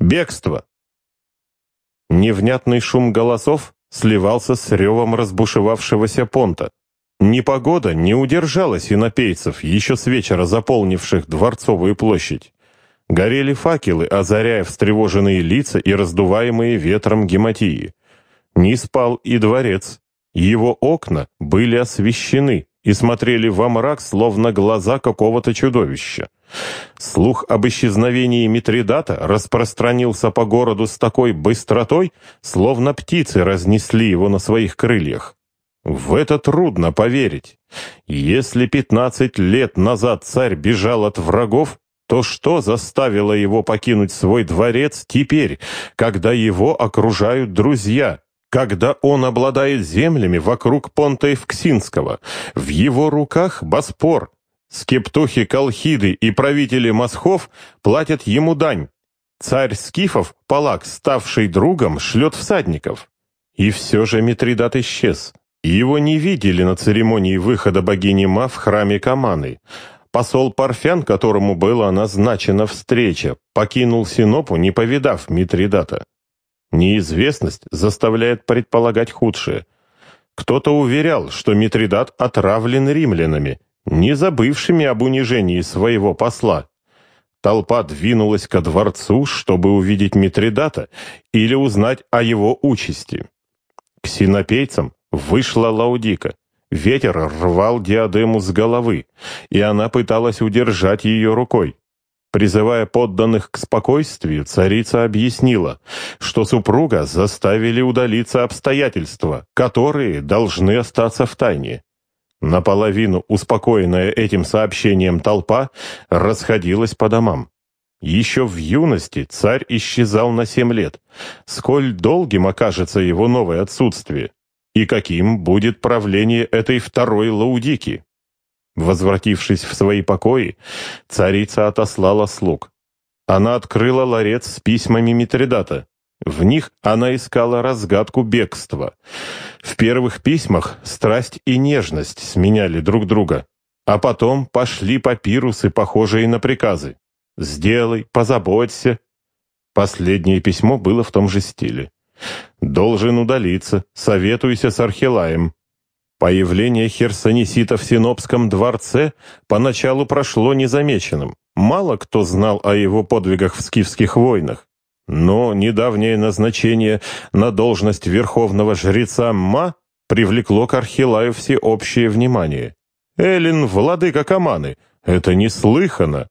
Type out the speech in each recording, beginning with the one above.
Бегство. Невнятный шум голосов сливался с ревом разбушевавшегося понта. Непогода не удержала синопейцев, еще с вечера заполнивших Дворцовую площадь. Горели факелы, озаряя встревоженные лица и раздуваемые ветром гематии. Не спал и дворец. Его окна были освещены и смотрели во мрак, словно глаза какого-то чудовища. Слух об исчезновении Митридата распространился по городу с такой быстротой, словно птицы разнесли его на своих крыльях. В это трудно поверить. Если пятнадцать лет назад царь бежал от врагов, то что заставило его покинуть свой дворец теперь, когда его окружают друзья, когда он обладает землями вокруг понта Евксинского, в его руках Боспор, скептухи Колхиды и правители Мосхов платят ему дань. Царь Скифов, Палак, ставший другом, шлет всадников. И все же Митридат исчез. Его не видели на церемонии выхода богини Ма в храме Каманы. Посол Парфян, которому была назначена встреча, покинул Синопу, не повидав Митридата. Неизвестность заставляет предполагать худшее. Кто-то уверял, что Митридат отравлен римлянами, не забывшими об унижении своего посла. Толпа двинулась ко дворцу, чтобы увидеть Митридата или узнать о его участи. К синопейцам вышла Лаудика. Ветер рвал диадему с головы, и она пыталась удержать ее рукой. Призывая подданных к спокойствию, царица объяснила, что супруга заставили удалиться обстоятельства, которые должны остаться в тайне. Наполовину успокоенная этим сообщением толпа расходилась по домам. Еще в юности царь исчезал на семь лет. Сколь долгим окажется его новое отсутствие? И каким будет правление этой второй Лаудики? Возвратившись в свои покои, царица отослала слуг. Она открыла ларец с письмами Митридата. В них она искала разгадку бегства. В первых письмах страсть и нежность сменяли друг друга, а потом пошли папирусы, похожие на приказы. «Сделай, позаботься». Последнее письмо было в том же стиле. «Должен удалиться, советуйся с Архилаем». Появление Херсонесита в Синопском дворце поначалу прошло незамеченным. Мало кто знал о его подвигах в скифских войнах. Но недавнее назначение на должность верховного жреца Ма привлекло к Архилаю всеобщее внимание. Эллин, владыка Каманы, это неслыханно.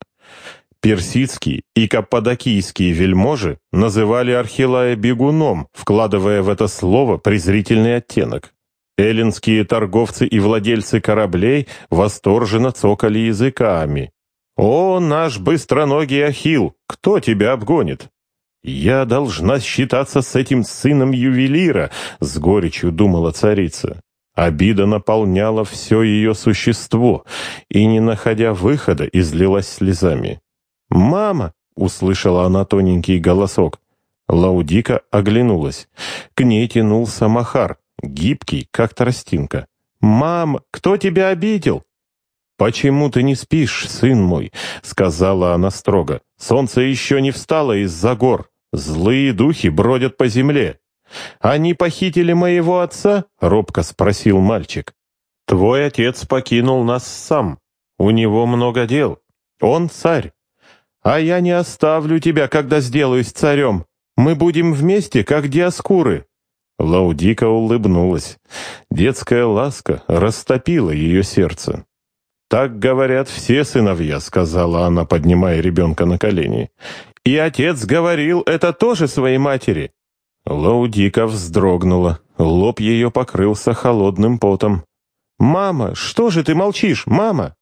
Персидские и каппадокийские вельможи называли Архилая бегуном, вкладывая в это слово презрительный оттенок. Эллинские торговцы и владельцы кораблей восторженно цокали языками. «О, наш быстроногий Ахил, кто тебя обгонит?» «Я должна считаться с этим сыном ювелира», — с горечью думала царица. Обида наполняла все ее существо, и, не находя выхода, излилась слезами. «Мама!» — услышала она тоненький голосок. Лаудика оглянулась. К ней тянулся Махар, гибкий, как тростинка. «Мам, кто тебя обидел?» «Почему ты не спишь, сын мой?» — сказала она строго. «Солнце еще не встало из-за гор. Злые духи бродят по земле». «Они похитили моего отца?» — робко спросил мальчик. «Твой отец покинул нас сам. У него много дел. Он царь. А я не оставлю тебя, когда сделаюсь царем. Мы будем вместе, как диаскуры». Лаудика улыбнулась. Детская ласка растопила ее сердце. «Так говорят все сыновья», — сказала она, поднимая ребенка на колени. «И отец говорил это тоже своей матери». Лаудика вздрогнула. Лоб ее покрылся холодным потом. «Мама, что же ты молчишь, мама?»